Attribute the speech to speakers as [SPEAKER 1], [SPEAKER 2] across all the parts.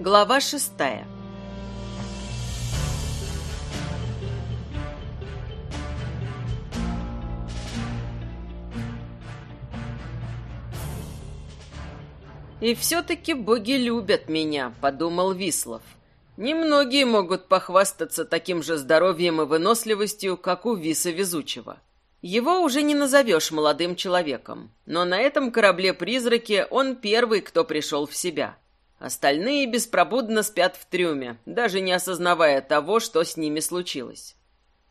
[SPEAKER 1] Глава шестая «И все-таки боги любят меня», — подумал Вислов. «Немногие могут похвастаться таким же здоровьем и выносливостью, как у Виса Везучего. Его уже не назовешь молодым человеком, но на этом корабле-призраке он первый, кто пришел в себя. Остальные беспробудно спят в трюме, даже не осознавая того, что с ними случилось.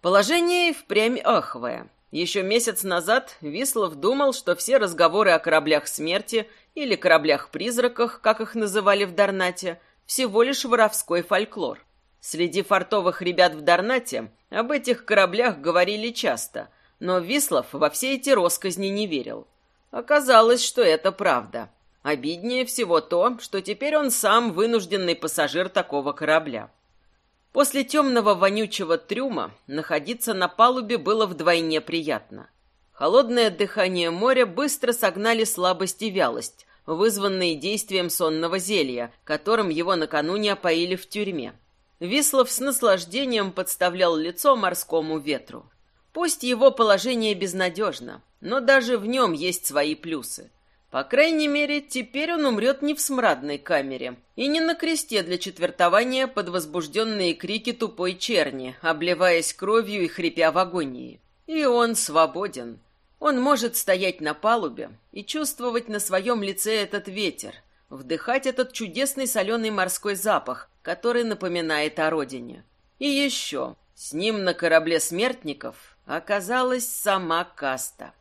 [SPEAKER 1] Положение впрямь аховое. Еще месяц назад Вислов думал, что все разговоры о кораблях смерти или кораблях-призраках, как их называли в Дарнате, всего лишь воровской фольклор. Среди фартовых ребят в Дарнате об этих кораблях говорили часто, но Вислов во все эти росказни не верил. Оказалось, что это правда. Обиднее всего то, что теперь он сам вынужденный пассажир такого корабля. После темного вонючего трюма находиться на палубе было вдвойне приятно. Холодное дыхание моря быстро согнали слабость и вялость, вызванные действием сонного зелья, которым его накануне опоили в тюрьме. Вислов с наслаждением подставлял лицо морскому ветру. Пусть его положение безнадежно, но даже в нем есть свои плюсы. По крайней мере, теперь он умрет не в смрадной камере и не на кресте для четвертования под возбужденные крики тупой черни, обливаясь кровью и хрипя в агонии. И он свободен. Он может стоять на палубе и чувствовать на своем лице этот ветер, вдыхать этот чудесный соленый морской запах, который напоминает о родине. И еще, с ним на корабле смертников оказалась сама Каста.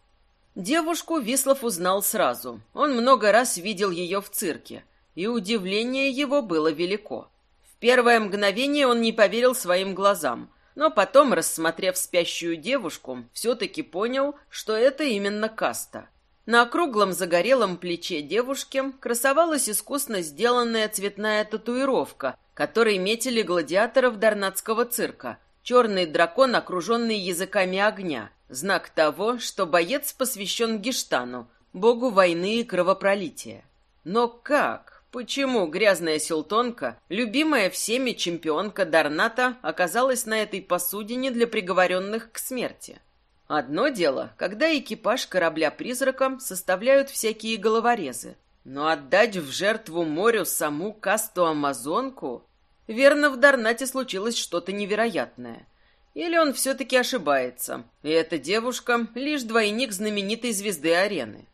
[SPEAKER 1] Девушку Вислов узнал сразу. Он много раз видел ее в цирке, и удивление его было велико. В первое мгновение он не поверил своим глазам, но потом, рассмотрев спящую девушку, все-таки понял, что это именно каста. На округлом загорелом плече девушки красовалась искусно сделанная цветная татуировка, которой метили гладиаторов Дарнатского цирка. Черный дракон, окруженный языками огня – Знак того, что боец посвящен Гештану, богу войны и кровопролития. Но как? Почему грязная сюлтонка, любимая всеми чемпионка Дарната, оказалась на этой посудине для приговоренных к смерти? Одно дело, когда экипаж корабля-призрака составляют всякие головорезы. Но отдать в жертву морю саму касту-амазонку... Верно, в Дарнате случилось что-то невероятное — или он все-таки ошибается, и эта девушка — лишь двойник знаменитой звезды арены.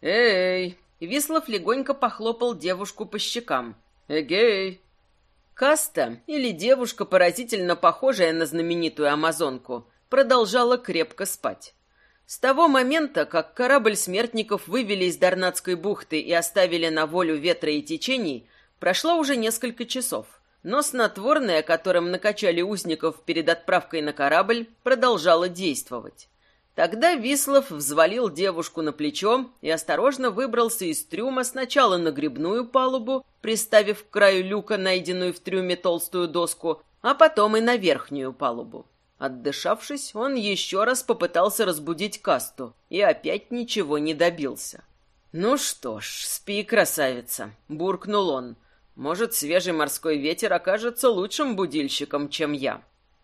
[SPEAKER 1] «Эй!» — Вислов легонько похлопал девушку по щекам. «Эгей!» Каста, или девушка, поразительно похожая на знаменитую амазонку, продолжала крепко спать. С того момента, как корабль смертников вывели из Дарнатской бухты и оставили на волю ветра и течений, прошло уже несколько часов. Но снотворное, которым накачали узников перед отправкой на корабль, продолжало действовать. Тогда Вислов взвалил девушку на плечо и осторожно выбрался из трюма сначала на грибную палубу, приставив к краю люка найденную в трюме толстую доску, а потом и на верхнюю палубу. Отдышавшись, он еще раз попытался разбудить касту и опять ничего не добился. «Ну что ж, спи, красавица», — буркнул он, — может, свежий морской ветер окажется лучшим будильщиком, чем я.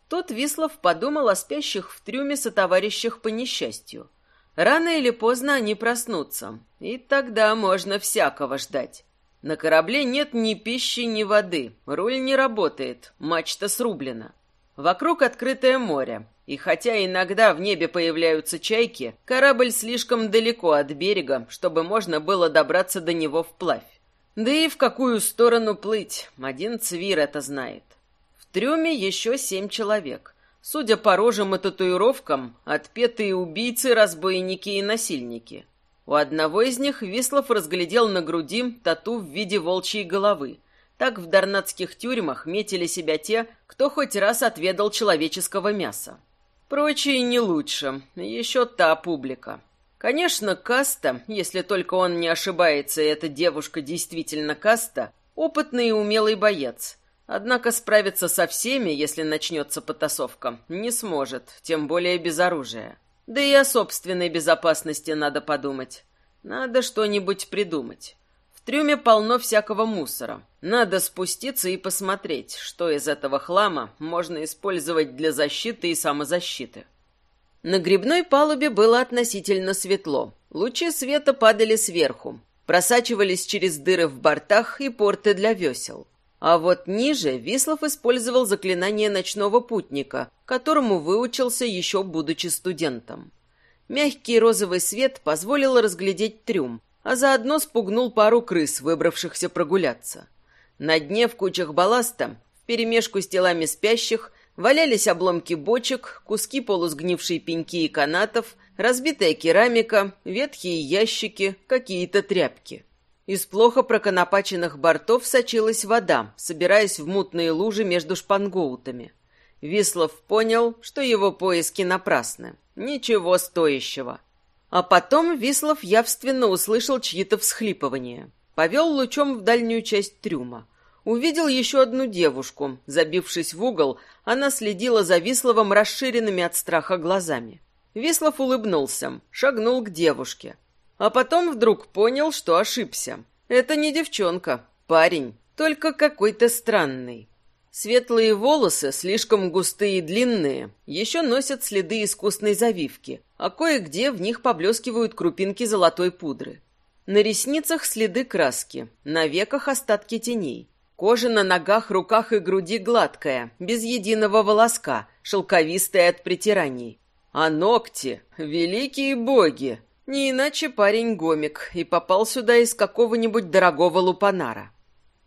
[SPEAKER 1] Тут Вислов подумал о спящих в трюме сотоварищах по несчастью. Рано или поздно они проснутся, и тогда можно всякого ждать. На корабле нет ни пищи, ни воды, руль не работает, мачта срублена. Вокруг открытое море, и хотя иногда в небе появляются чайки, корабль слишком далеко от берега, чтобы можно было добраться до него вплавь. Да и в какую сторону плыть, один цвир это знает. В трюме еще семь человек. Судя по рожам и татуировкам, отпетые убийцы, разбойники и насильники. У одного из них Вислов разглядел на груди тату в виде волчьей головы. Так в дарнатских тюрьмах метили себя те, кто хоть раз отведал человеческого мяса. Прочие не лучше, еще та публика. Конечно, Каста, если только он не ошибается, и эта девушка действительно Каста, опытный и умелый боец. Однако справиться со всеми, если начнется потасовка, не сможет, тем более без оружия. Да и о собственной безопасности надо подумать. Надо что-нибудь придумать. В трюме полно всякого мусора. Надо спуститься и посмотреть, что из этого хлама можно использовать для защиты и самозащиты. На грибной палубе было относительно светло. Лучи света падали сверху, просачивались через дыры в бортах и порты для весел. А вот ниже Вислов использовал заклинание ночного путника, которому выучился еще будучи студентом. Мягкий розовый свет позволил разглядеть трюм, а заодно спугнул пару крыс, выбравшихся прогуляться. На дне в кучах балласта, вперемешку с телами спящих, валялись обломки бочек, куски полусгнившей пеньки и канатов, разбитая керамика, ветхие ящики, какие-то тряпки. Из плохо проконопаченных бортов сочилась вода, собираясь в мутные лужи между шпангоутами. Вислов понял, что его поиски напрасны. Ничего стоящего. А потом Вислов явственно услышал чьи-то всхлипывания. Повел лучом в дальнюю часть трюма. Увидел еще одну девушку. Забившись в угол, она следила за Висловым расширенными от страха глазами. Вислов улыбнулся, шагнул к девушке. А потом вдруг понял, что ошибся. Это не девчонка, парень, только какой-то странный. Светлые волосы, слишком густые и длинные, еще носят следы искусной завивки, а кое-где в них поблескивают крупинки золотой пудры. На ресницах следы краски, на веках остатки теней. Кожа на ногах, руках и груди гладкая, без единого волоска, шелковистая от притираний. А ногти — великие боги! Не иначе парень гомик и попал сюда из какого-нибудь дорогого лупанара.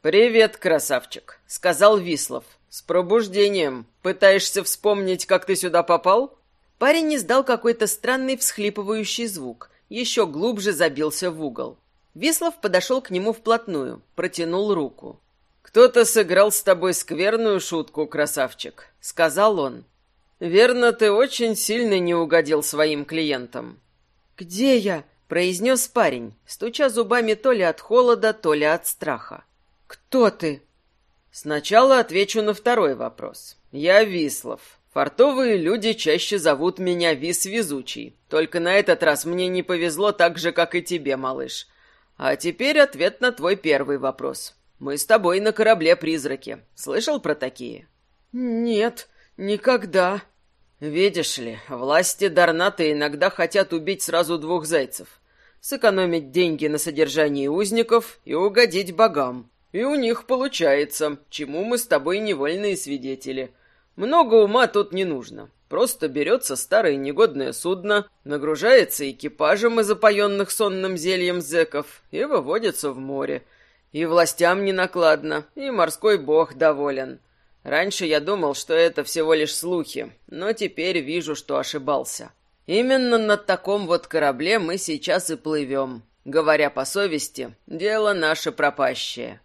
[SPEAKER 1] «Привет, красавчик», — сказал Вислов. «С пробуждением. Пытаешься вспомнить, как ты сюда попал?» Парень издал какой-то странный всхлипывающий звук, еще глубже забился в угол. Вислов подошел к нему вплотную, протянул руку. «Кто-то сыграл с тобой скверную шутку, красавчик», — сказал он. «Верно, ты очень сильно не угодил своим клиентам».
[SPEAKER 2] «Где я?» — произнес парень, стуча зубами то ли от холода, то ли от страха. «Кто ты?»
[SPEAKER 1] «Сначала отвечу на второй вопрос. Я Вислов. Фартовые люди чаще зовут меня Вис-Везучий. Только на этот раз мне не повезло так же, как и тебе, малыш. А теперь ответ на твой первый вопрос. Мы с тобой на корабле-призраке. Слышал про такие?»
[SPEAKER 2] «Нет, никогда».
[SPEAKER 1] «Видишь ли, власти Дарната иногда хотят убить сразу двух зайцев. Сэкономить деньги на содержании узников и угодить богам. И у них получается, чему мы с тобой невольные свидетели. Много ума тут не нужно. Просто берется старое негодное судно, нагружается экипажем из опоенных сонным зельем зеков и выводится в море. И властям не накладно, и морской бог доволен. Раньше я думал, что это всего лишь слухи, но теперь вижу, что ошибался. Именно на таком вот корабле мы сейчас и плывем. Говоря по совести, дело наше пропащее.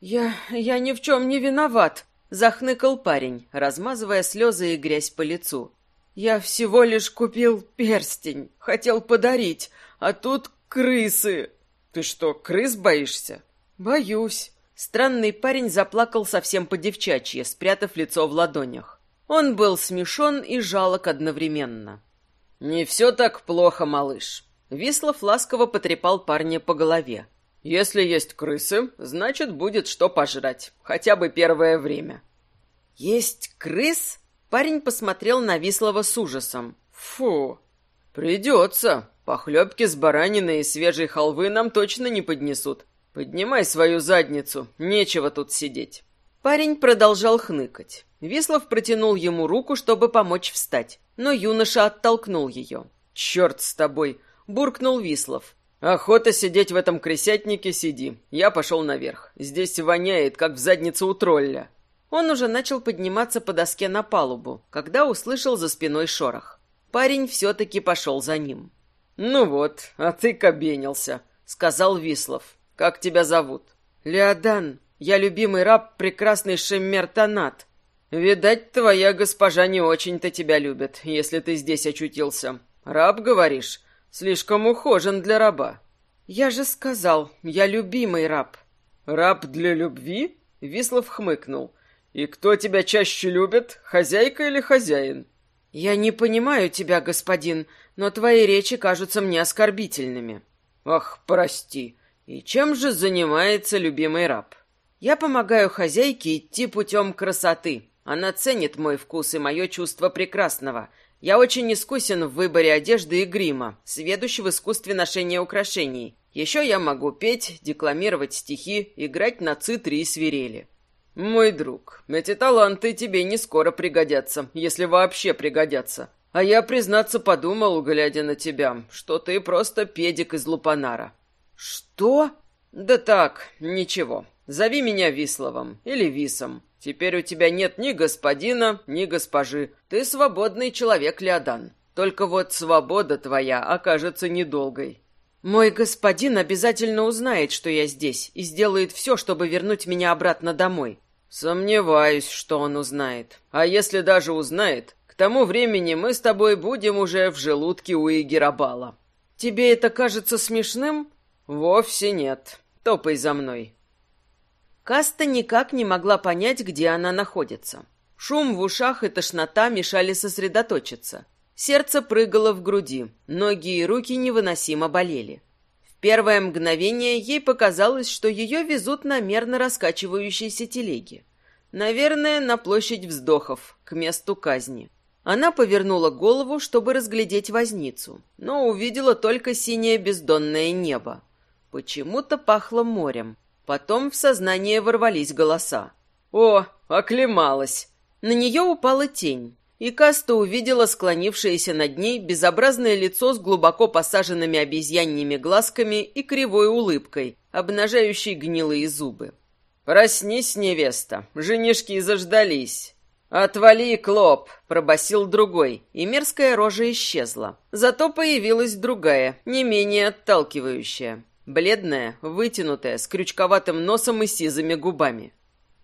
[SPEAKER 2] «Я... я ни в чем не виноват», — захныкал парень, размазывая слезы и грязь по лицу. «Я всего лишь купил перстень, хотел подарить, а тут крысы».
[SPEAKER 1] «Ты что, крыс боишься?»
[SPEAKER 2] «Боюсь».
[SPEAKER 1] Странный парень заплакал совсем по-девчачьи, спрятав лицо в ладонях. Он был смешон и жалок одновременно. «Не все так плохо, малыш». Вислов ласково потрепал парня по голове. Если есть крысы, значит, будет что пожрать. Хотя бы первое время.
[SPEAKER 2] Есть крыс? Парень посмотрел на Вислова с ужасом.
[SPEAKER 1] Фу. Придется. Похлебки с бараниной и свежей халвы нам точно не поднесут. Поднимай свою задницу. Нечего тут сидеть. Парень продолжал хныкать. Вислов протянул ему руку, чтобы помочь встать, но юноша оттолкнул ее. «Черт с тобой!» — буркнул Вислов. «Охота сидеть в этом крысятнике, сиди. Я пошел наверх. Здесь воняет, как в заднице у тролля». Он уже начал подниматься по доске на палубу, когда услышал за спиной шорох. Парень все-таки пошел за ним. «Ну вот, а ты кабенился», — сказал Вислов. «Как тебя зовут?»
[SPEAKER 2] «Леодан. Я любимый раб, прекрасный Шеммертонат».
[SPEAKER 1] «Видать, твоя госпожа не очень-то тебя любит, если ты здесь очутился. Раб, говоришь? Слишком ухожен для раба.
[SPEAKER 2] Я же сказал, я любимый раб.
[SPEAKER 1] Раб для любви? Вислов хмыкнул. И кто тебя чаще любит, хозяйка или хозяин?
[SPEAKER 2] Я не понимаю тебя, господин, но твои речи кажутся мне оскорбительными.
[SPEAKER 1] Ах, прости. И чем же занимается любимый раб? Я помогаю хозяйке идти путем красоты. Она ценит мой вкус и мое чувство прекрасного. Я очень искусен в выборе одежды и грима, сведущ в искусстве ношения украшений. Еще я могу петь, декламировать стихи, играть на цитре и свирели. Мой друг, эти таланты тебе не скоро пригодятся, если вообще пригодятся. А я, признаться, подумал, глядя на тебя, что ты просто педик из лупанара.
[SPEAKER 2] Что?
[SPEAKER 1] Да так, ничего. Зови меня Висловом или Висом. Теперь у тебя нет ни господина, ни госпожи. Ты свободный человек, Леодан. Только вот свобода твоя окажется недолгой.
[SPEAKER 2] Мой господин обязательно узнает, что я здесь, и сделает все, чтобы вернуть меня обратно домой.
[SPEAKER 1] Сомневаюсь, что он узнает. А если даже узнает, к тому времени мы с тобой будем уже в желудке у Игерабала.
[SPEAKER 2] Тебе это кажется смешным?
[SPEAKER 1] Вовсе нет. Топай за мной.
[SPEAKER 2] Каста никак не могла понять, где она находится. Шум в ушах и тошнота мешали сосредоточиться. Сердце прыгало в груди, ноги и руки невыносимо болели. В первое мгновение ей показалось, что ее везут на мерно раскачивающейся телеге. Наверное, на площадь вздохов, к месту казни. Она повернула голову, чтобы разглядеть возницу, но увидела только синее бездонное небо. Почему-то пахло морем. Потом в сознание ворвались голоса.
[SPEAKER 1] «О, оклемалась!»
[SPEAKER 2] На нее упала тень, и Каста увидела склонившееся над ней безобразное лицо с глубоко посаженными обезьяньими глазками и кривой улыбкой, обнажающей гнилые зубы.
[SPEAKER 1] «Проснись, невеста, женишки заждались!» «Отвали, Клоп!» — пробасил другой, и мерзкая рожа исчезла. Зато появилась другая, не менее отталкивающая. Бледная, вытянутая, с крючковатым носом и сизыми губами.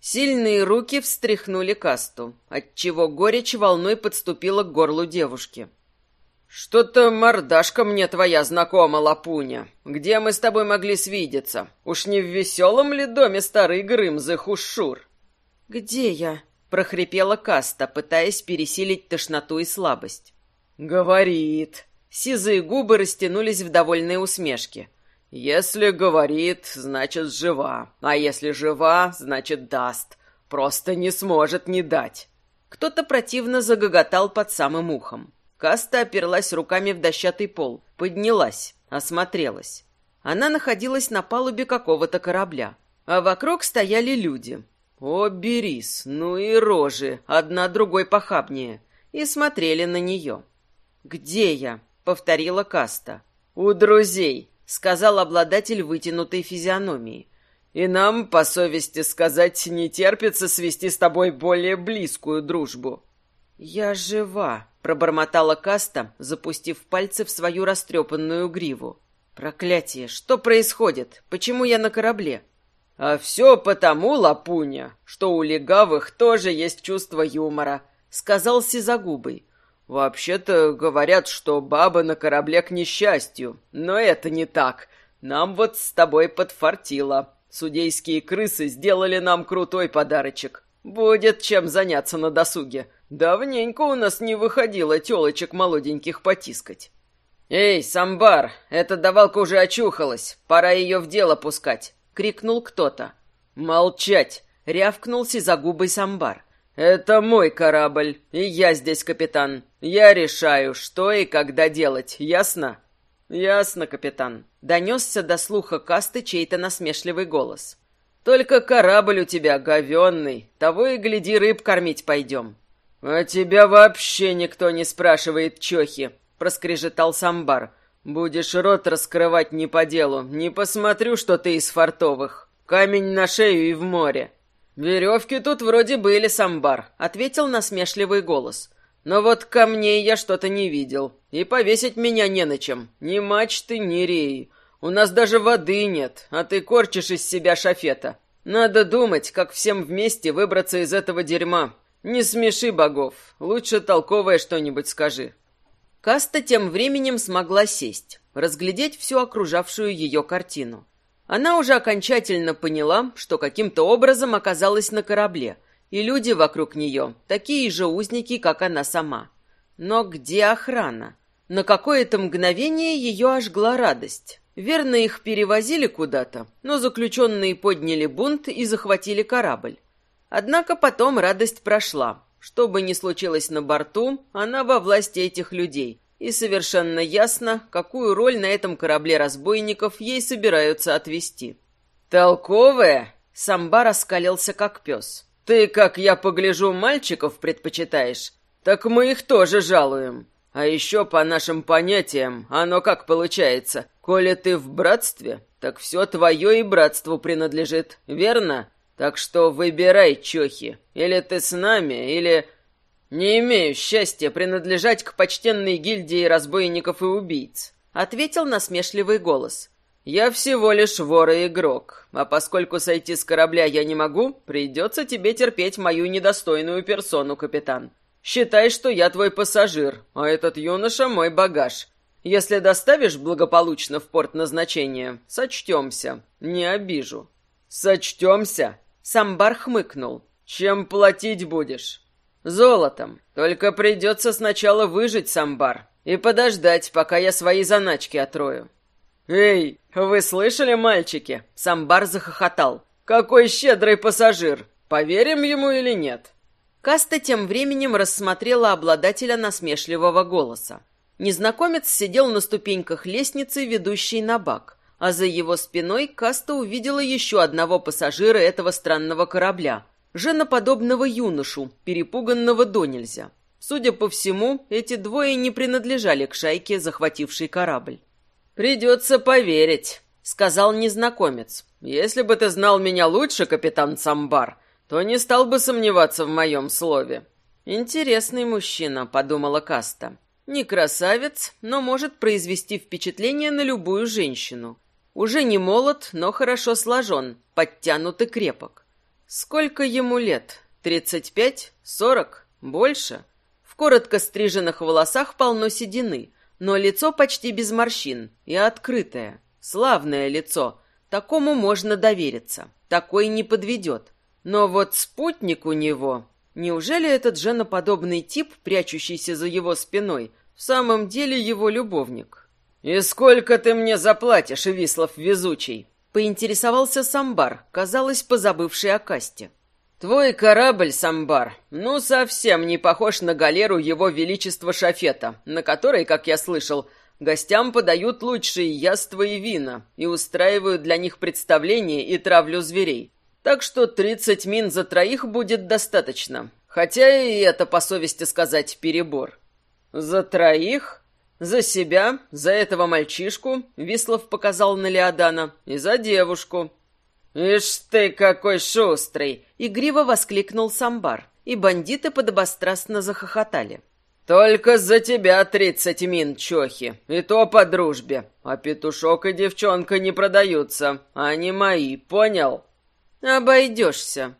[SPEAKER 1] Сильные руки встряхнули касту, отчего горечь волной подступила к горлу девушки. «Что-то мордашка мне твоя знакома, Лапуня. Где мы с тобой могли свидеться? Уж не в веселом ли доме старый Грымзы Хушур?»
[SPEAKER 2] «Где я?» — прохрипела Каста, пытаясь пересилить тошноту и слабость.
[SPEAKER 1] «Говорит».
[SPEAKER 2] Сизые губы растянулись в довольной усмешке.
[SPEAKER 1] Если говорит, значит жива. А если жива, значит даст. Просто не сможет не дать.
[SPEAKER 2] Кто-то противно загоготал под самым ухом. Каста оперлась руками в дощатый пол, поднялась, осмотрелась. Она находилась на палубе какого-то корабля, а вокруг стояли люди. О, Берис, ну и рожи, одна другой похабнее, и смотрели на нее. «Где я?» — повторила Каста.
[SPEAKER 1] «У друзей»,
[SPEAKER 2] сказал обладатель вытянутой физиономии.
[SPEAKER 1] «И нам, по совести сказать, не терпится свести с тобой более близкую дружбу».
[SPEAKER 2] «Я жива», — пробормотала Каста, запустив пальцы в свою растрепанную гриву. «Проклятие! Что происходит? Почему я на корабле?»
[SPEAKER 1] «А все потому, Лапуня, что у легавых тоже есть чувство юмора», — сказал Сизагубый. «Вообще-то говорят, что баба на корабле к несчастью, но это не так. Нам вот с тобой подфартило. Судейские крысы сделали нам крутой подарочек. Будет чем заняться на досуге. Давненько у нас не выходило телочек молоденьких потискать». «Эй, самбар, эта давалка уже очухалась. Пора ее в дело пускать», — крикнул кто-то. «Молчать!» — рявкнул сизогубый самбар. «Это мой корабль, и я здесь капитан. Я решаю, что и когда делать, ясно?» «Ясно, капитан», — донесся до слуха касты чей-то насмешливый голос. «Только корабль у тебя говенный, того и гляди, рыб кормить пойдем». «А тебя вообще никто не спрашивает, чохи», — проскрежетал самбар. «Будешь рот раскрывать не по делу, не посмотрю, что ты из фартовых. Камень на шею и в море». «Веревки тут вроде были, самбар», — ответил насмешливый голос. «Но вот камней я что-то не видел. И повесить меня не на чем. Ни мачты, ни реи. У нас даже воды нет, а ты корчишь из себя шафета. Надо думать, как всем вместе выбраться из этого дерьма. Не смеши богов. Лучше толковое что-нибудь скажи». Каста тем временем смогла сесть, разглядеть всю окружавшую ее картину. Она уже окончательно поняла, что каким-то образом оказалась на корабле, и люди вокруг нее такие же узники, как она сама. Но где охрана? На какое-то мгновение ее ожгла радость. Верно, их перевозили куда-то, но заключенные подняли бунт и захватили корабль. Однако потом радость прошла. Что бы ни случилось на борту, она во власти этих людей, и совершенно ясно, какую роль на этом корабле разбойников ей собираются отвести. «Толковая?» — Самба раскалился как пес. «Ты, как я погляжу, мальчиков предпочитаешь? Так мы их тоже жалуем. А еще, по нашим понятиям, оно как получается? Коли ты в братстве, так все твое и братству принадлежит, верно? Так что выбирай, чохи. Или ты с нами, или... Не имею счастья принадлежать к почтенной гильдии разбойников и убийц. Ответил насмешливый голос. Я всего лишь вор и игрок. А поскольку сойти с корабля я не могу, придется тебе терпеть мою недостойную персону, капитан. Считай, что я твой пассажир, а этот юноша мой багаж. Если доставишь благополучно в порт назначения, сочтемся. Не обижу. Сочтемся? Самбар хмыкнул. Чем платить будешь? Золотом. Только придется сначала выжить, Самбар, и подождать, пока я свои заначки отрою. Эй, вы слышали, мальчики? Самбар захохотал. Какой щедрый пассажир. Поверим ему или нет? Каста тем временем рассмотрела обладателя насмешливого голоса. Незнакомец сидел на ступеньках лестницы, ведущей на бак, а за его спиной Каста увидела еще одного пассажира этого странного корабля, женоподобного юношу, перепуганного до нельзя. Судя по всему, эти двое не принадлежали к шайке, захватившей корабль. «Придется поверить», — сказал незнакомец. «Если бы ты знал меня лучше, капитан Самбар, то не стал бы сомневаться в моем слове. «Интересный мужчина», — подумала Каста. «Не красавец, но может произвести впечатление на любую женщину. Уже не молод, но хорошо сложен, подтянут и крепок. Сколько ему лет? Тридцать пять? Сорок? Больше?» В коротко стриженных волосах полно седины, но лицо почти без морщин и открытое. Славное лицо. Такому можно довериться. Такой не подведет. Но вот спутник у него... Неужели этот женоподобный тип, прячущийся за его спиной, в самом деле его любовник? «И сколько ты мне заплатишь, Вислов Везучий?» Поинтересовался Самбар, казалось, позабывший о касте. «Твой корабль, Самбар, ну совсем не похож на галеру его величества Шафета, на которой, как я слышал, гостям подают лучшие яства и вина и устраивают для них представления и травлю зверей. Так что тридцать мин за троих будет достаточно. Хотя и это, по совести сказать, перебор. За троих? За себя, за этого мальчишку, Вислов показал на Леодана, и за девушку. «Ишь ты, какой шустрый!» — игриво воскликнул Самбар, и бандиты подобострастно захохотали. «Только за тебя тридцать мин, чохи, и то по дружбе. А петушок и девчонка не продаются, они мои, понял?» «Обойдешься».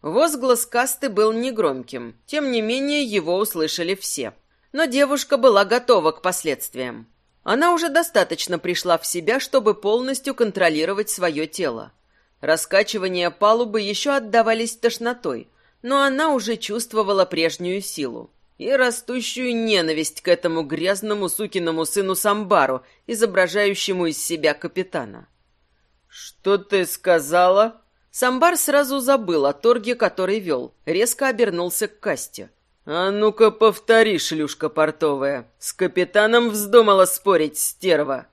[SPEAKER 1] Возглас касты был негромким, тем не менее его услышали все. Но девушка была готова к последствиям. Она уже достаточно пришла в себя, чтобы полностью контролировать свое тело. Раскачивания палубы еще отдавались тошнотой, но она уже чувствовала прежнюю силу и растущую ненависть к этому грязному сукиному сыну Самбару, изображающему из себя капитана. «Что ты сказала?» Самбар сразу забыл о торге, который вел, резко обернулся к касте. «А ну-ка повтори, шлюшка портовая. С капитаном вздумала спорить, стерва».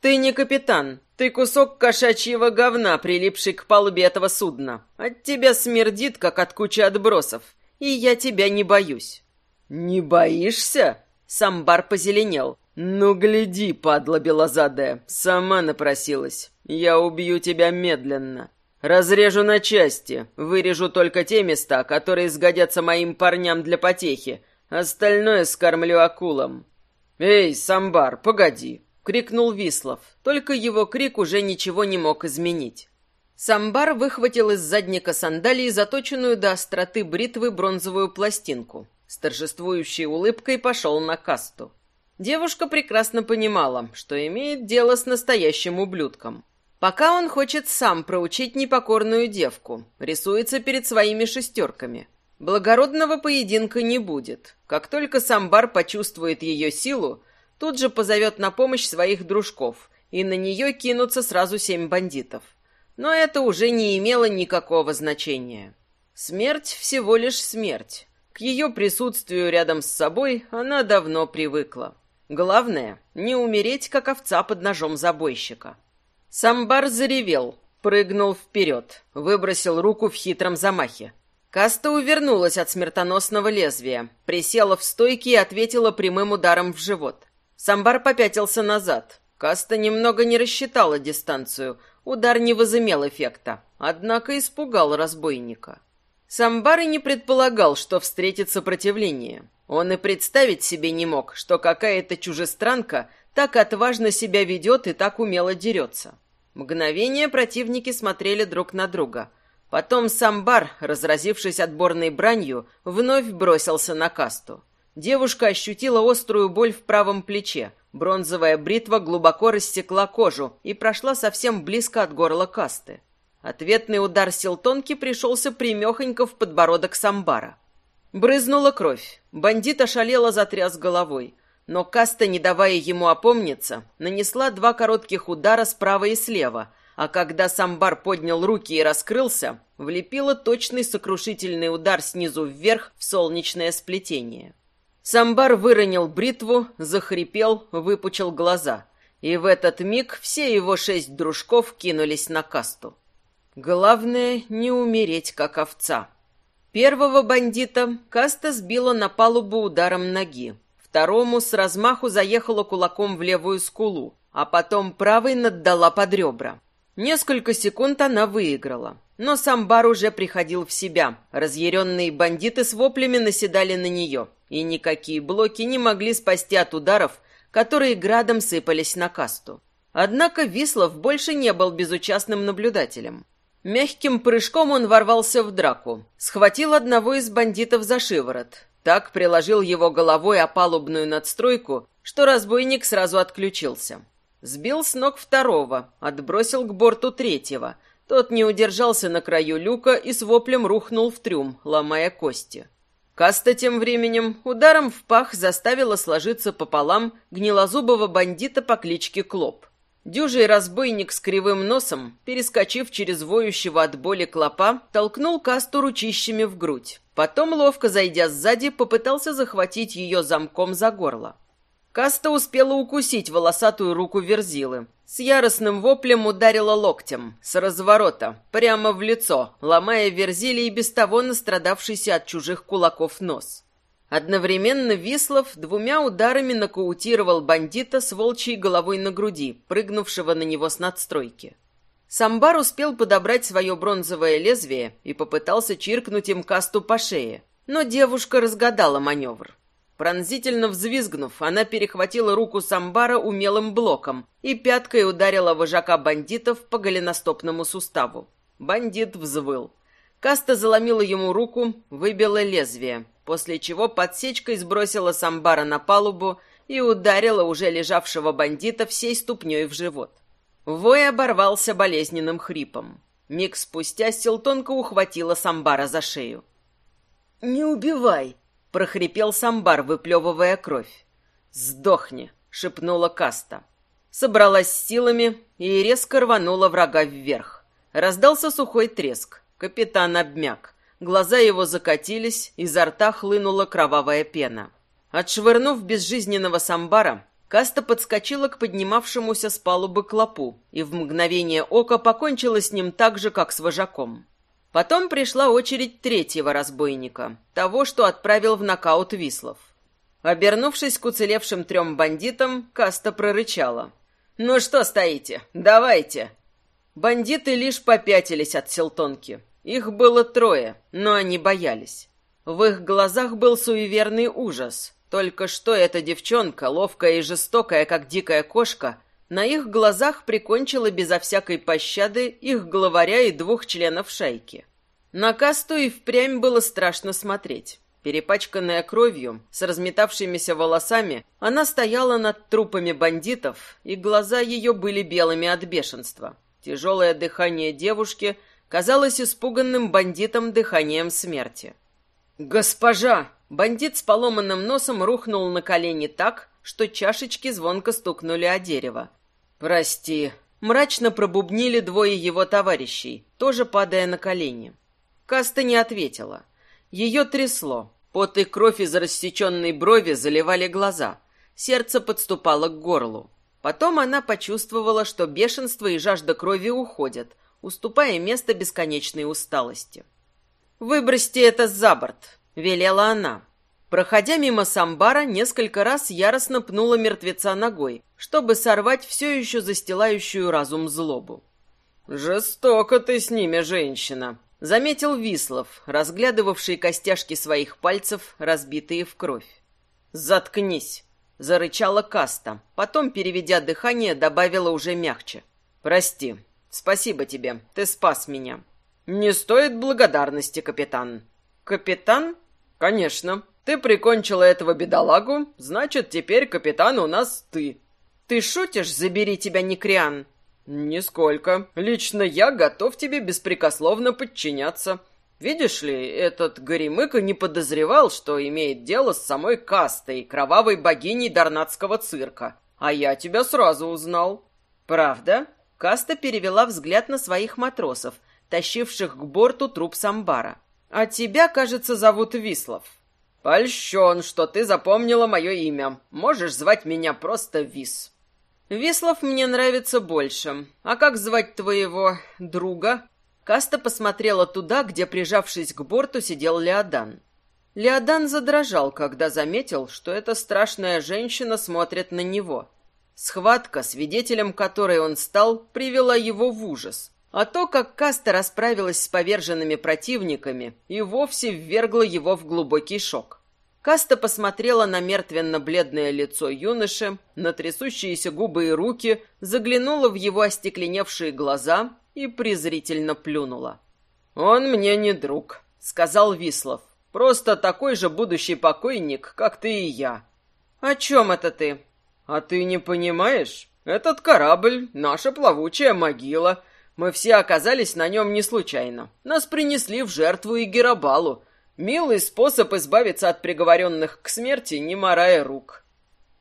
[SPEAKER 1] «Ты не капитан. Ты кусок кошачьего говна, прилипший к палубе этого судна. От тебя смердит, как от кучи отбросов. И я тебя не боюсь». «Не боишься?» Самбар позеленел. «Ну, гляди, падла белозадая, сама напросилась. Я убью тебя медленно. Разрежу на части, вырежу только те места, которые сгодятся моим парням для потехи, остальное скормлю акулам. Эй, самбар, погоди, крикнул Вислов. Только его крик уже ничего не мог изменить. Самбар выхватил из задника сандалии заточенную до остроты бритвы бронзовую пластинку. С торжествующей улыбкой пошел на касту. Девушка прекрасно понимала, что имеет дело с настоящим ублюдком. Пока он хочет сам проучить непокорную девку, рисуется перед своими шестерками. Благородного поединка не будет. Как только Самбар почувствует ее силу, тут же позовет на помощь своих дружков и на нее кинутся сразу семь бандитов. Но это уже не имело никакого значения. Смерть всего лишь смерть. К ее присутствию рядом с собой она давно привыкла. Главное — не умереть, как овца под ножом забойщика. Самбар заревел, прыгнул вперед, выбросил руку в хитром замахе. Каста увернулась от смертоносного лезвия, присела в стойке и ответила прямым ударом в живот. Самбар попятился назад. Каста немного не рассчитала дистанцию. Удар не возымел эффекта, однако испугал разбойника. Самбар и не предполагал, что встретит сопротивление. Он и представить себе не мог, что какая-то чужестранка так отважно себя ведет и так умело дерется. Мгновение противники смотрели друг на друга — Потом самбар, разразившись отборной бранью, вновь бросился на касту. Девушка ощутила острую боль в правом плече. Бронзовая бритва глубоко рассекла кожу и прошла совсем близко от горла касты. Ответный удар силтонки пришелся примехонько в подбородок самбара. Брызнула кровь. Бандит ошалело затряс головой. Но каста, не давая ему опомниться, нанесла два коротких удара справа и слева — а когда самбар поднял руки и раскрылся, влепила точный сокрушительный удар снизу вверх в солнечное сплетение. Самбар выронил бритву, захрипел, выпучил глаза, и в этот миг все его шесть дружков кинулись на касту. Главное — не умереть, как овца. Первого бандита каста сбила на палубу ударом ноги, второму с размаху заехала кулаком в левую скулу, а потом правой наддала под ребра. Несколько секунд она выиграла. Но сам бар уже приходил в себя. Разъяренные бандиты с воплями наседали на нее. И никакие блоки не могли спасти от ударов, которые градом сыпались на касту. Однако Вислов больше не был безучастным наблюдателем. Мягким прыжком он ворвался в драку, схватил одного из бандитов за шиворот. Так приложил его головой о палубную надстройку, что разбойник сразу отключился. Сбил с ног второго, отбросил к борту третьего. Тот не удержался на краю люка и с воплем рухнул в трюм, ломая кости. Каста тем временем ударом в пах заставила сложиться пополам гнилозубого бандита по кличке Клоп. Дюжий разбойник с кривым носом, перескочив через воющего от боли клопа, толкнул Касту ручищами в грудь. Потом, ловко зайдя сзади, попытался захватить ее замком за горло. Каста успела укусить волосатую руку Верзилы. С яростным воплем ударила локтем, с разворота, прямо в лицо, ломая Верзиле и без того настрадавшийся от чужих кулаков нос. Одновременно Вислов двумя ударами нокаутировал бандита с волчьей головой на груди, прыгнувшего на него с надстройки. Самбар успел подобрать свое бронзовое лезвие и попытался чиркнуть им касту по шее, но девушка разгадала маневр. Пронзительно взвизгнув, она перехватила руку самбара умелым блоком и пяткой ударила вожака бандитов по голеностопному суставу. Бандит взвыл. Каста заломила ему руку, выбила лезвие, после чего подсечкой сбросила самбара на палубу и ударила уже лежавшего бандита всей ступней в живот. Вой оборвался болезненным хрипом. Миг спустя Силтонка ухватила самбара за шею. «Не убивай!» прохрипел самбар, выплевывая кровь. «Сдохни!» — шепнула Каста. Собралась с силами и резко рванула врага вверх. Раздался сухой треск. Капитан обмяк. Глаза его закатились, изо рта хлынула кровавая пена. Отшвырнув безжизненного самбара, Каста подскочила к поднимавшемуся с палубы клопу и в мгновение ока покончила с ним так же, как с вожаком. Потом пришла очередь третьего разбойника, того, что отправил в нокаут Вислов. Обернувшись к уцелевшим трем бандитам, Каста прорычала. «Ну что стоите? Давайте!» Бандиты лишь попятились от селтонки. Их было трое, но они боялись. В их глазах был суеверный ужас. Только что эта девчонка, ловкая и жестокая, как дикая кошка, на их глазах прикончила безо всякой пощады их главаря и двух членов шайки. На касту и впрямь было страшно смотреть. Перепачканная кровью, с разметавшимися волосами, она стояла над трупами бандитов, и глаза ее были белыми от бешенства. Тяжелое дыхание девушки казалось испуганным бандитом дыханием смерти. «Госпожа!» Бандит с поломанным носом рухнул на колени так, что чашечки звонко стукнули о дерево. «Прости», — мрачно пробубнили двое его товарищей, тоже падая на колени. Каста не ответила. Ее трясло. Пот и кровь из рассеченной брови заливали глаза. Сердце подступало к горлу. Потом она почувствовала, что бешенство и жажда крови уходят, уступая место бесконечной усталости. «Выбросьте это за борт», — велела она. Проходя мимо самбара, несколько раз яростно пнула мертвеца ногой, чтобы сорвать все еще застилающую разум злобу. «Жестоко ты с ними, женщина», — заметил Вислов, разглядывавший костяшки своих пальцев, разбитые в кровь. «Заткнись», — зарычала Каста, потом, переведя дыхание, добавила уже мягче. «Прости. Спасибо тебе. Ты спас меня». «Не стоит благодарности, капитан». «Капитан?» «Конечно. Ты прикончила этого бедолагу, значит, теперь капитан у нас ты». «Ты шутишь, забери тебя, Некриан?» «Нисколько. Лично я готов тебе беспрекословно подчиняться. Видишь ли, этот Горемыка не подозревал, что имеет дело с самой кастой, кровавой богиней Дарнатского цирка. А я тебя сразу узнал». «Правда?» Каста перевела взгляд на своих матросов, тащивших к борту труп самбара. «А тебя, кажется, зовут Вислов». «Польщен, что ты запомнила мое имя. Можешь звать меня просто Вис». «Вислов мне нравится больше. А как звать твоего друга?» Каста посмотрела туда, где, прижавшись к борту, сидел Леодан. Леодан задрожал, когда заметил, что эта страшная женщина смотрит на него. Схватка, свидетелем которой он стал, привела его в ужас. А то, как Каста расправилась с поверженными противниками, и вовсе ввергло его в глубокий шок. Каста посмотрела на мертвенно-бледное лицо юноши, на трясущиеся губы и руки, заглянула в его остекленевшие глаза и презрительно плюнула. «Он мне не друг», — сказал Вислов. «Просто такой же будущий покойник, как ты и я». «О чем это ты?» «А ты не понимаешь? Этот корабль — наша плавучая могила». Мы все оказались на нем не случайно. Нас принесли в жертву и Герабалу. Милый способ избавиться от приговоренных к смерти, не морая рук.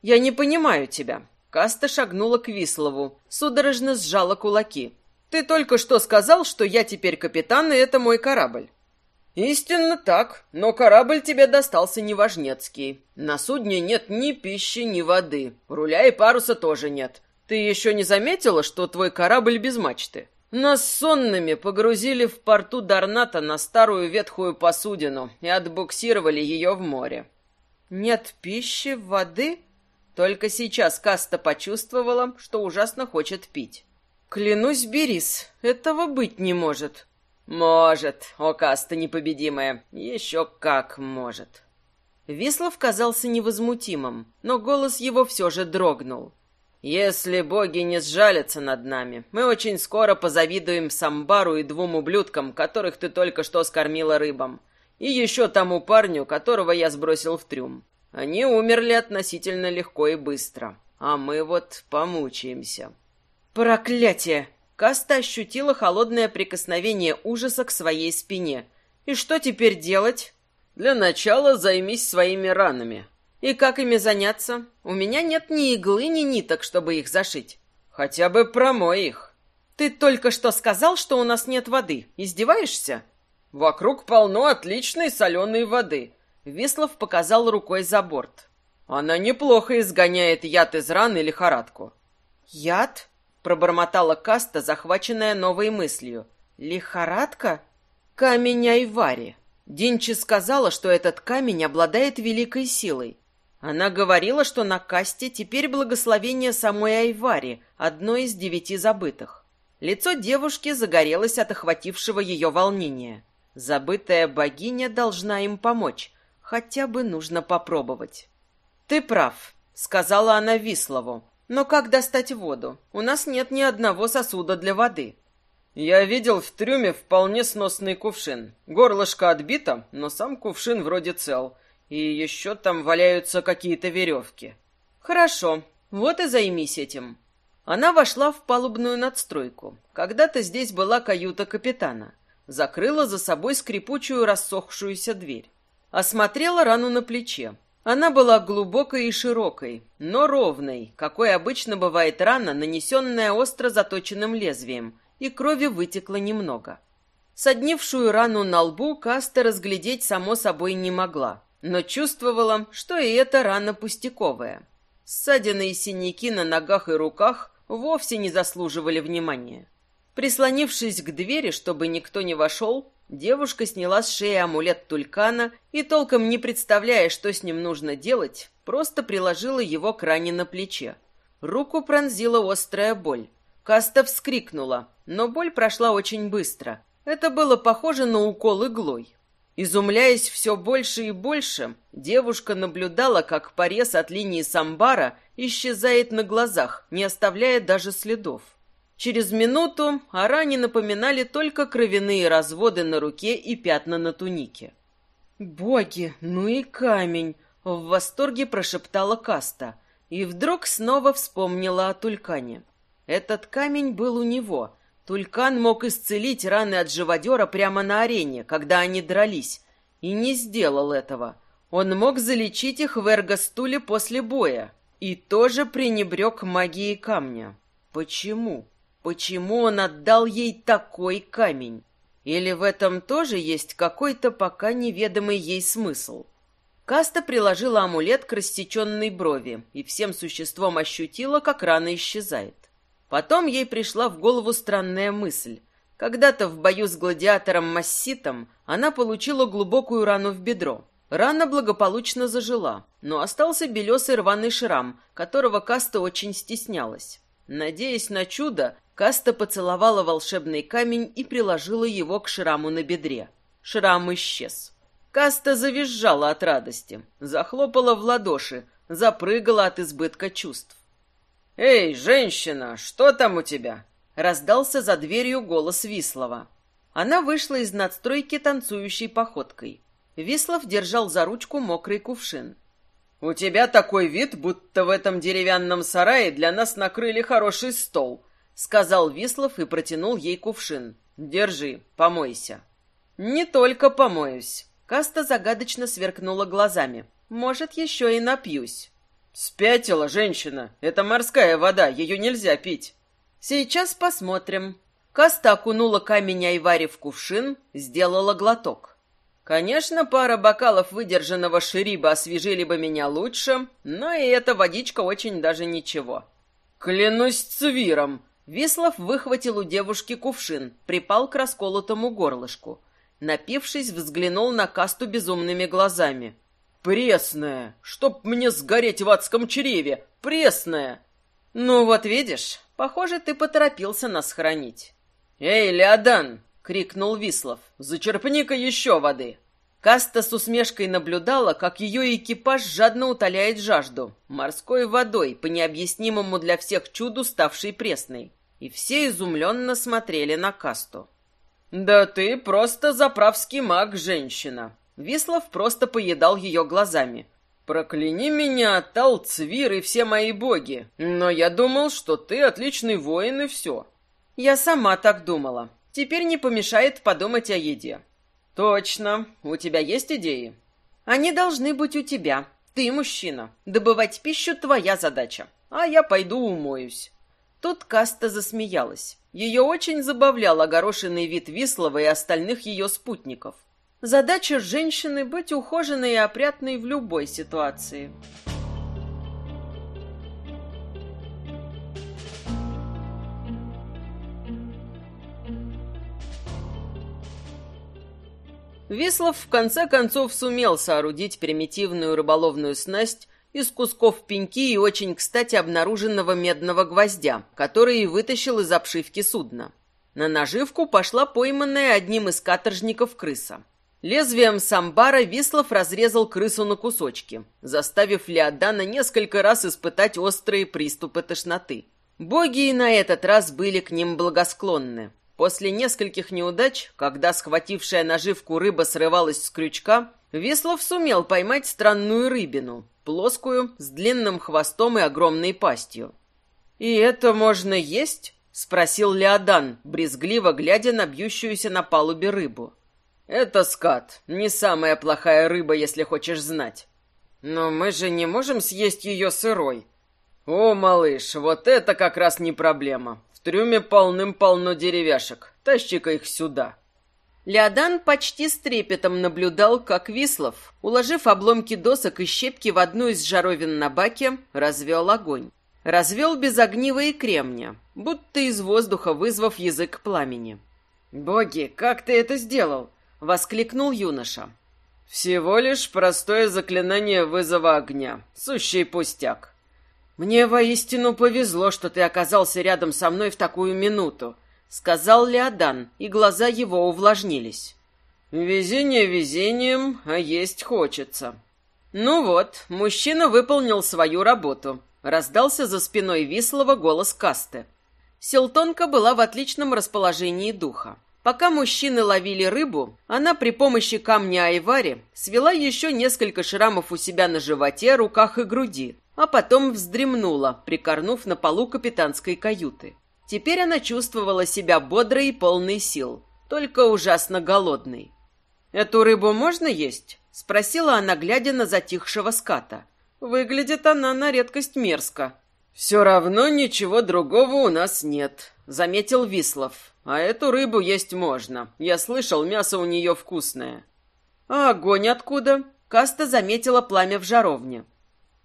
[SPEAKER 1] Я не понимаю тебя. Каста шагнула к Вислову, судорожно сжала кулаки. Ты только что сказал, что я теперь капитан, и это мой корабль. Истинно так, но корабль тебе достался неважнецкий. На судне нет ни пищи, ни воды. Руля и паруса тоже нет. Ты еще не заметила, что твой корабль без мачты? Нас сонными погрузили в порту Дарната на старую ветхую посудину и отбуксировали ее в море. Нет пищи, воды? Только сейчас Каста почувствовала, что ужасно хочет пить. Клянусь, Берис, этого быть не может. Может, о Каста непобедимая, еще как может. Вислов казался невозмутимым, но голос его все же дрогнул. Если боги не сжалятся над нами, мы очень скоро позавидуем Самбару и двум ублюдкам, которых ты только что скормила рыбам, и еще тому парню, которого я сбросил в трюм. Они умерли относительно легко и быстро, а мы вот помучаемся. Проклятие! Каста ощутила холодное прикосновение ужаса к своей спине. И что теперь делать? Для начала займись своими ранами, и как ими заняться? У меня нет ни иглы, ни ниток, чтобы их зашить. Хотя бы промой их. Ты только что сказал, что у нас нет воды. Издеваешься? Вокруг полно отличной соленой воды. Вислов показал рукой за борт. Она неплохо изгоняет яд из ран и лихорадку. Яд? Пробормотала Каста, захваченная новой мыслью. Лихорадка? Камень Айвари. Динчи сказала, что этот камень обладает великой силой. Она говорила, что на касте теперь благословение самой Айвари, одной из девяти забытых. Лицо девушки загорелось от охватившего ее волнения. Забытая богиня должна им помочь, хотя бы нужно попробовать. «Ты прав», — сказала она Вислову. «Но как достать воду? У нас нет ни одного сосуда для воды». «Я видел в трюме вполне сносный кувшин. Горлышко отбито, но сам кувшин вроде цел. И еще там валяются какие-то веревки. Хорошо, вот и займись этим. Она вошла в палубную надстройку. Когда-то здесь была каюта капитана. Закрыла за собой скрипучую рассохшуюся дверь. Осмотрела рану на плече. Она была глубокой и широкой, но ровной, какой обычно бывает рана, нанесенная остро заточенным лезвием, и крови вытекло немного. Соднившую рану на лбу Каста разглядеть само собой не могла, но чувствовала, что и эта рана пустяковая. Ссадины и синяки на ногах и руках вовсе не заслуживали внимания. Прислонившись к двери, чтобы никто не вошел, девушка сняла с шеи амулет тулькана и, толком не представляя, что с ним нужно делать, просто приложила его к ране на плече. Руку пронзила острая боль. Каста вскрикнула, но боль прошла очень быстро. Это было похоже на укол иглой. Изумляясь все больше и больше, девушка наблюдала, как порез от линии самбара исчезает на глазах, не оставляя даже следов. Через минуту о ране напоминали только кровяные разводы на руке и пятна на тунике. «Боги, ну и камень!» — в восторге прошептала Каста. И вдруг снова вспомнила о Тулькане. Этот камень был у него. Тулькан мог исцелить раны от живодера прямо на арене, когда они дрались, и не сделал этого. Он мог залечить их в эргостуле после боя, и тоже пренебрег магией камня. Почему? Почему он отдал ей такой камень? Или в этом тоже есть какой-то пока неведомый ей смысл? Каста приложила амулет к рассеченной брови и всем существом ощутила, как рана исчезает. Потом ей пришла в голову странная мысль. Когда-то в бою с гладиатором Масситом она получила глубокую рану в бедро. Рана благополучно зажила, но остался белесый рваный шрам, которого Каста очень стеснялась. Надеясь на чудо, Каста поцеловала волшебный камень и приложила его к шраму на бедре. Шрам исчез. Каста завизжала от радости, захлопала в ладоши, запрыгала от избытка чувств. «Эй, женщина, что там у тебя?» Раздался за дверью голос Вислова. Она вышла из надстройки танцующей походкой. Вислов держал за ручку мокрый кувшин. «У тебя такой вид, будто в этом деревянном сарае для нас накрыли хороший стол», — сказал Вислов и протянул ей кувшин. «Держи, помойся». «Не только помоюсь». Каста загадочно сверкнула глазами. «Может, еще и напьюсь». «Спятила женщина. Это морская вода, ее нельзя пить». «Сейчас посмотрим». Каста окунула камень Айвари в кувшин, сделала глоток. Конечно, пара бокалов выдержанного шириба освежили бы меня лучше, но и эта водичка очень даже ничего. Клянусь цвиром! Вислов выхватил у девушки кувшин, припал к расколотому горлышку. Напившись, взглянул на Касту безумными глазами. Пресная! Чтоб мне сгореть в адском чреве! Пресная! Ну вот видишь, похоже, ты поторопился нас хранить. Эй, Леодан! крикнул Вислов. Зачерпни-ка еще воды. Каста с усмешкой наблюдала, как ее экипаж жадно утоляет жажду морской водой, по необъяснимому для всех чуду ставшей пресной. И все изумленно смотрели на Касту. «Да ты просто заправский маг, женщина!» Вислов просто поедал ее глазами. «Прокляни меня, Талцвир и все мои боги, но я думал, что ты отличный воин и все». «Я сама так думала. Теперь не помешает подумать о еде». «Точно. У тебя есть идеи?» «Они должны быть у тебя. Ты мужчина. Добывать пищу — твоя задача. А я пойду умоюсь». Тут Каста засмеялась. Ее очень забавлял огорошенный вид Вислова и остальных ее спутников. Задача женщины — быть ухоженной и опрятной в любой ситуации. Вислов в конце концов сумел соорудить примитивную рыболовную снасть из кусков пеньки и очень кстати обнаруженного медного гвоздя, который и вытащил из обшивки судна. На наживку пошла пойманная одним из каторжников крыса. Лезвием самбара Вислов разрезал крысу на кусочки, заставив Леодана несколько раз испытать острые приступы тошноты. Боги и на этот раз были к ним благосклонны. После нескольких неудач, когда схватившая наживку рыба срывалась с крючка, Вислов сумел поймать странную рыбину, плоскую, с длинным хвостом и огромной пастью. «И это можно есть?» — спросил Леодан, брезгливо глядя на бьющуюся на палубе рыбу. «Это скат. Не самая плохая рыба, если хочешь знать». Но мы же не можем съесть ее сырой. О, малыш, вот это как раз не проблема. Трюме полным-полно деревяшек. Тащи-ка их сюда.
[SPEAKER 2] Леодан почти с трепетом наблюдал, как Вислов, уложив обломки досок и щепки в одну из жаровин на баке, развел огонь. Развел без огнива и кремня, будто из воздуха вызвав язык пламени.
[SPEAKER 1] «Боги, как ты это сделал?» — воскликнул юноша. «Всего лишь простое заклинание вызова огня. Сущий пустяк. Мне воистину повезло, что ты оказался рядом со мной в такую минуту сказал Леодан, и глаза его увлажнились. Везение везением, а есть хочется. Ну вот, мужчина выполнил свою работу. Раздался за спиной Вислова голос Касты. Селтонка была в отличном расположении духа. Пока мужчины ловили рыбу, она при помощи камня Айвари свела еще несколько шрамов у себя на животе, руках и груди, а потом вздремнула, прикорнув на полу капитанской каюты. Теперь она чувствовала себя бодрой и полной сил, только ужасно голодной. «Эту рыбу можно есть?» — спросила она, глядя на затихшего ската. «Выглядит она на редкость мерзко». «Все равно ничего другого у нас нет», — заметил Вислов. «А эту рыбу есть можно. Я слышал, мясо у нее вкусное». «А огонь откуда?» Каста заметила пламя в жаровне.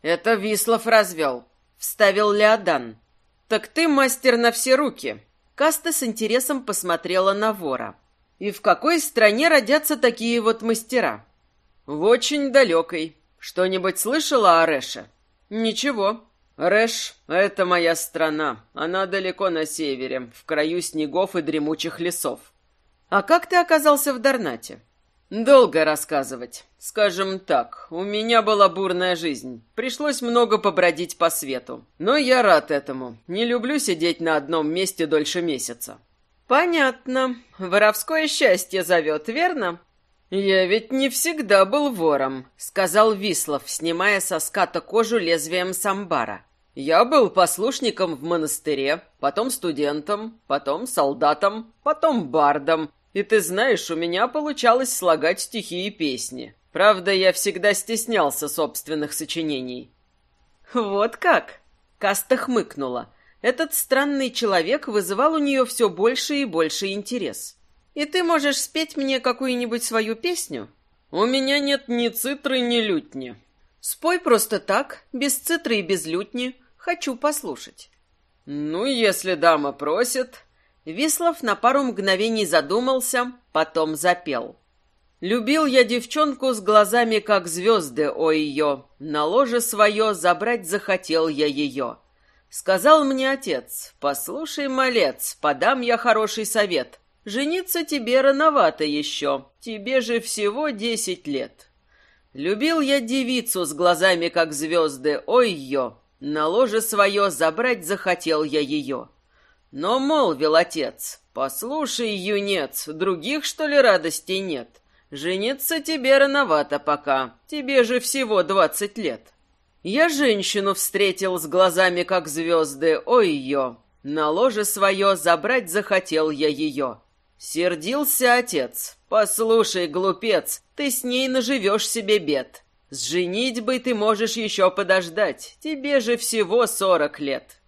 [SPEAKER 1] «Это Вислов развел», — вставил Леодан. «Так ты мастер на все руки!» Каста с интересом посмотрела на вора. «И в какой стране родятся такие вот мастера?» «В очень далекой. Что-нибудь слышала о Рэше?» «Ничего. Рэш — это моя страна. Она далеко на севере, в краю снегов и дремучих лесов». «А как ты оказался в Дарнате?» Долго рассказывать. Скажем так, у меня была бурная жизнь. Пришлось много побродить по свету. Но я рад этому. Не люблю сидеть на одном месте дольше месяца. Понятно. Воровское счастье зовет, верно? Я ведь не всегда был вором, сказал Вислов, снимая со ската кожу лезвием самбара. Я был послушником в монастыре, потом студентом, потом солдатом, потом бардом, и ты знаешь, у меня получалось слагать стихи и песни. Правда, я всегда стеснялся собственных сочинений. Вот как? Каста хмыкнула. Этот странный человек вызывал у нее все больше и больше интерес. И ты можешь спеть мне какую-нибудь свою песню? У меня нет ни цитры, ни лютни. Спой просто так, без цитры и без лютни. Хочу послушать. Ну, если дама просит, Вислов на пару мгновений задумался, потом запел. «Любил я девчонку с глазами, как звезды, о ее, на ложе свое забрать захотел я ее. Сказал мне отец, послушай, малец, подам я хороший совет, жениться тебе рановато еще, тебе же всего десять лет. Любил я девицу с глазами, как звезды, ой ее, на ложе свое забрать захотел я ее». Но молвил отец, послушай, юнец, других, что ли, радостей нет? Жениться тебе рановато пока, тебе же всего двадцать лет. Я женщину встретил с глазами, как звезды, ой ее. На ложе свое забрать захотел я ее. Сердился отец. Послушай, глупец, ты с ней наживешь себе бед. С женитьбой ты можешь еще подождать, тебе же всего сорок лет.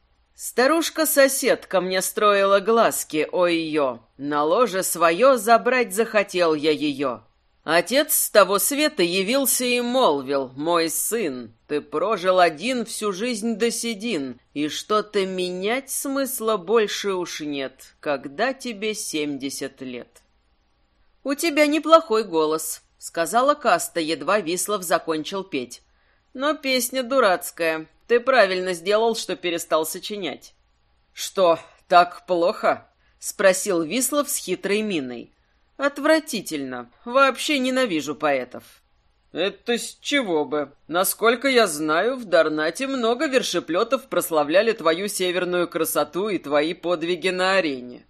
[SPEAKER 1] Старушка-соседка мне строила глазки, о ее. На ложе свое забрать захотел я ее. Отец с того света явился и молвил, «Мой сын, ты прожил один всю жизнь до седин, и что-то менять смысла больше уж нет, когда тебе семьдесят лет». «У тебя неплохой голос», — сказала Каста, едва Вислов закончил петь. «Но песня дурацкая, ты правильно сделал, что перестал сочинять. Что, так плохо? спросил Вислов с хитрой миной. Отвратительно. Вообще ненавижу поэтов. Это с чего бы? Насколько я знаю, в Дарнате много вершеплетов прославляли твою северную красоту и твои подвиги на арене.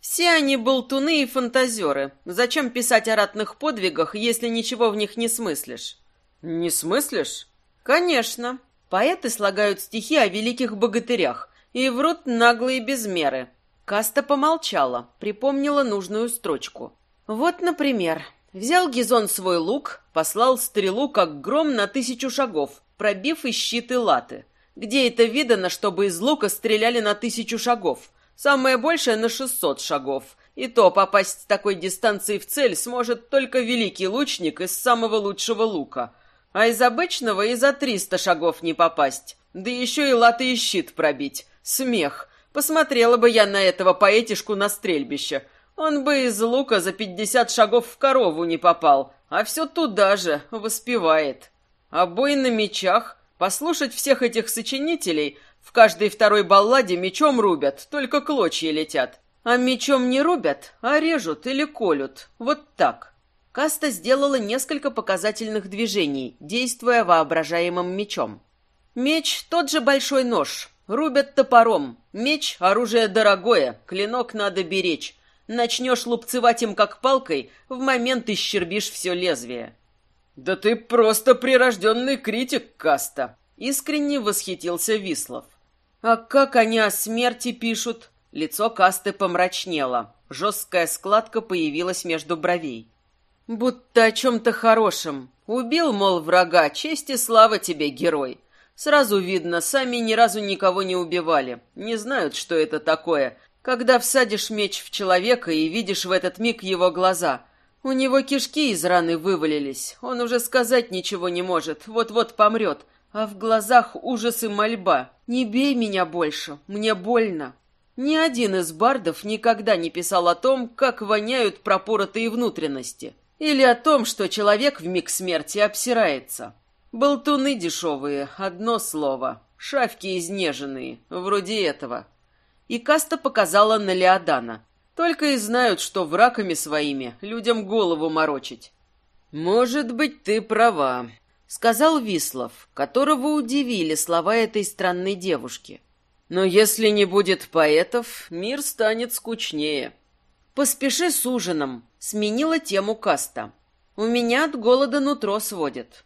[SPEAKER 1] Все они болтуны и фантазеры. Зачем писать о ратных подвигах, если ничего в них не смыслишь? Не смыслишь? Конечно. Поэты слагают стихи о великих богатырях и врут наглые без меры. Каста помолчала, припомнила нужную строчку. Вот, например, Взял Гизон свой лук, послал стрелу, как гром, на тысячу шагов, пробив и щиты латы. Где это видано, чтобы из лука стреляли на тысячу шагов? Самое большее на шестьсот шагов. И то попасть с такой дистанции в цель сможет только великий лучник из самого лучшего лука. А из обычного и за триста шагов не попасть. Да еще и латы и щит пробить. Смех. Посмотрела бы я на этого поэтишку на стрельбище. Он бы из лука за пятьдесят шагов в корову не попал, а все туда же, воспевает. А бой на мечах, послушать всех этих сочинителей, в каждой второй балладе мечом рубят, только клочья летят. А мечом не рубят, а режут или колют. Вот так. Каста сделала несколько показательных движений, действуя воображаемым мечом. Меч — тот же большой нож, Рубят топором. Меч — оружие дорогое, клинок надо беречь. Начнешь лупцевать им как палкой, в момент исчербишь все лезвие. «Да ты просто прирожденный критик, Каста!» — искренне восхитился Вислов. «А как они о смерти пишут?» Лицо Касты помрачнело. Жесткая складка появилась между бровей. «Будто о чем-то хорошем. Убил, мол, врага, честь и слава тебе, герой. Сразу видно, сами ни разу никого не убивали. Не знают, что это такое. Когда всадишь меч в человека и видишь в этот миг его глаза. У него кишки из раны вывалились. Он уже сказать ничего не может. Вот-вот помрет. А в глазах ужас и мольба. «Не бей меня больше. Мне больно». Ни один из бардов никогда не писал о том, как воняют пропоротые внутренности. Или о том, что человек в миг смерти обсирается. Болтуны дешевые, одно слово. Шавки изнеженные, вроде этого. И Каста показала на Леодана. Только и знают, что врагами своими людям голову морочить. «Может быть, ты права», — сказал Вислов, которого удивили слова этой странной девушки. «Но если не будет поэтов, мир станет скучнее». «Поспеши с ужином», — сменила тему Каста. «У меня от голода нутро сводит».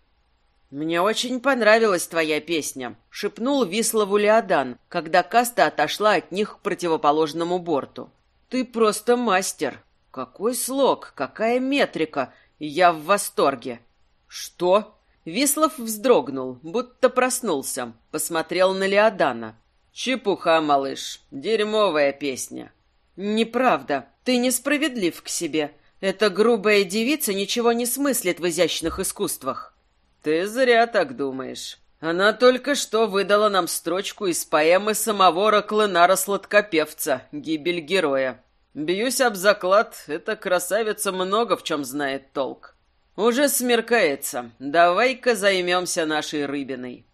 [SPEAKER 1] «Мне очень понравилась твоя песня», — шепнул Вислову Леодан, когда Каста отошла от них к противоположному борту. «Ты просто мастер. Какой слог, какая метрика. Я в восторге». «Что?» Вислов вздрогнул, будто проснулся, посмотрел на Леодана. «Чепуха, малыш, дерьмовая песня». «Неправда, ты несправедлив к себе. Эта грубая девица ничего не смыслит в изящных искусствах». «Ты зря так думаешь. Она только что выдала нам строчку из поэмы самого Раклынара-сладкопевца «Гибель героя». Бьюсь об заклад, эта красавица много в чем знает толк. Уже смеркается, давай-ка займемся нашей рыбиной».